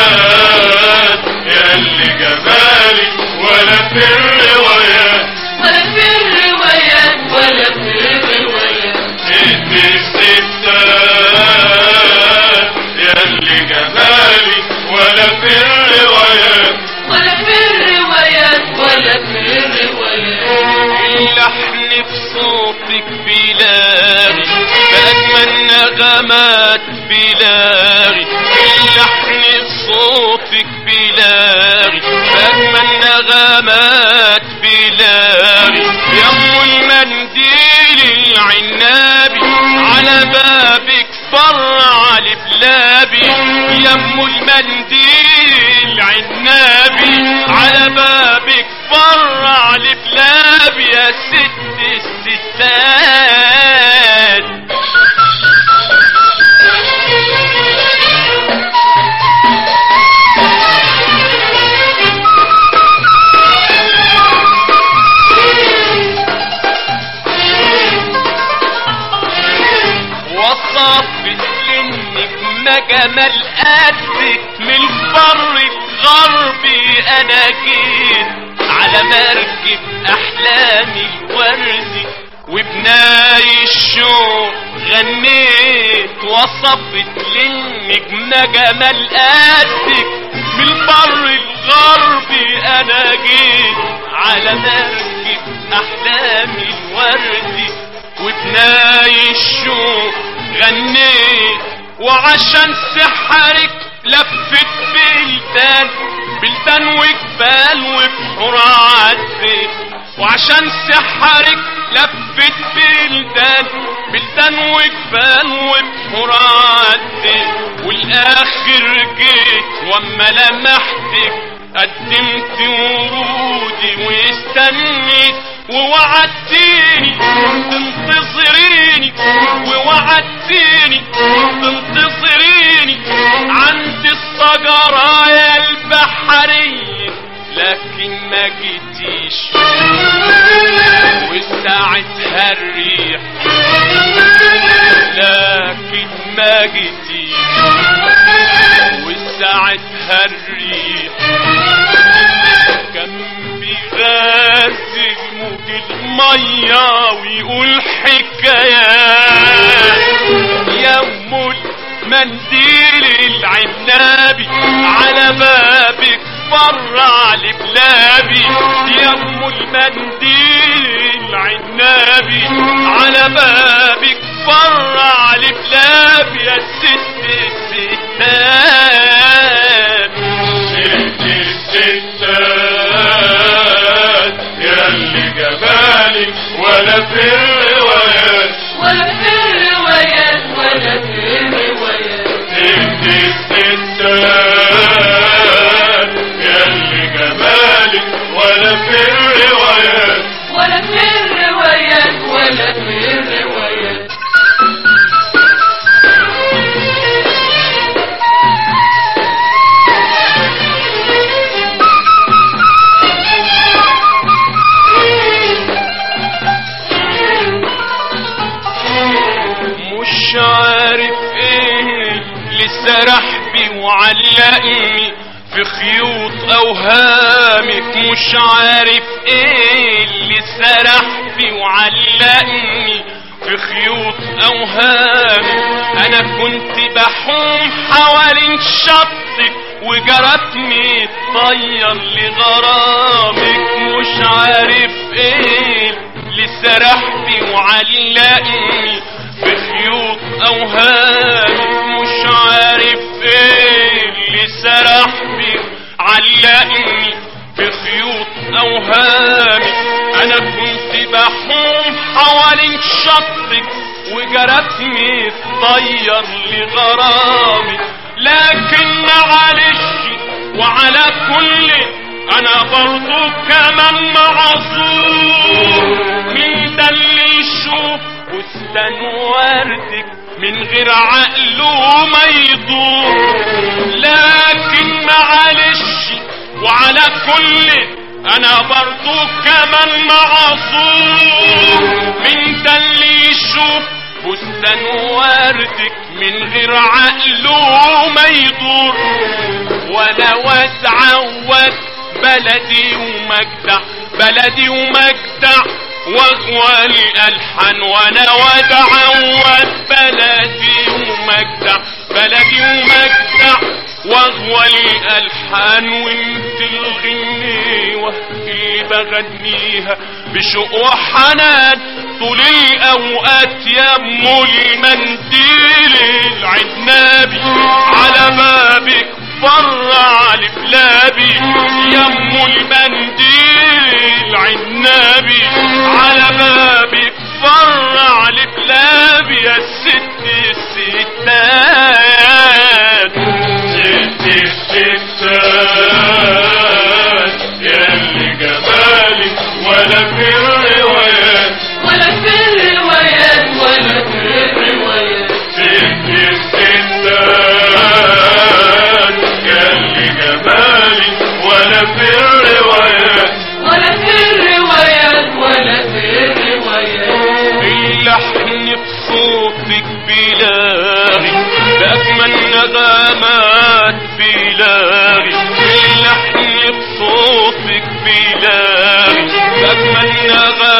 الستات يا اللي جمالك ولا في الروايات ولا في الروايات ولا في الروايات ست الستات يا اللي جمالك ولا في الروايات ولا في الروايات ولا في الروايات اللحن في صوتك بلاغي بأجمل نغمات بلاغي في صوتك بلاغي بأجمل نغمات بلاغي يم المنديل العنابي على بابك فرع لبلابي يم المنديل العنابي على بابك فرع لبلابي يا ست الستات. جيت على مركب أحلامي الوردي وبناي الشوق غنيت وصفت للنجمة جمال قدك من البر الغربي أنا جيت على مركب أحلامي الوردي وبناي الشوق غنيت وعشان سحرك لفت بلدان بلدان وجبال وبحور عديت وعشان سحرك لفت بلدان. بلدان وجبال وبحور عديت والآخر جيت وأما لمحتك قدمت ورودي واستنيت ووعدتيني جيتيش وساعتها الريح. كان بيغازل موج المية ويقول حكايات يم المنديل العنابي على بابك فرع لبلابي. يم المنديل العنابي على بابك فرع لبلابي يا ست الستات. ست الستات يا اللي جمالك ولا في عارف إيه اللي سرح بي وعلقني في خيوط اوهامك مش عارف إيه اللي سرح بي وعلقني في خيوط اوهامك أنا كنت بحوم حوالين شطك وجرتني طير لغرامك. مش عارف إيه اللي سرح بي وعلقني اوهامك مش عارف إيه اللي سرح بي علقني في خيوط اوهامك أنا كنت بحوم حوالين شطك وجرتني الطير لغرامك لكن معلش وعلى كل أنا برضو كمان معذور مين ده اللي يشوف بستان وردك من غير عقله ما يدور لكن معلش وعلى كل أنا برضو كمان معذور من ده اللي يشوف فستان وردك من غير عقله ما يدور وأنا واتعود بلدي ومجدع بلدي ومجدع واغوى الالحان وأنا واتعود بلدي ومجدع بلدي ومجدع واغوى الالحان وانت الغنيوه اللي بغنيها. بشوق وحنان طول الأوقات يا أم المنديل العنابي على بابك فرع لبلابي يا أم المنديل العنابي على بابك فرع لبلابي يا ست الستات. بصوتك بلاغي بأجمل نغمات بلاغي اللحن بصوتك بلاغي بأجمل نغمات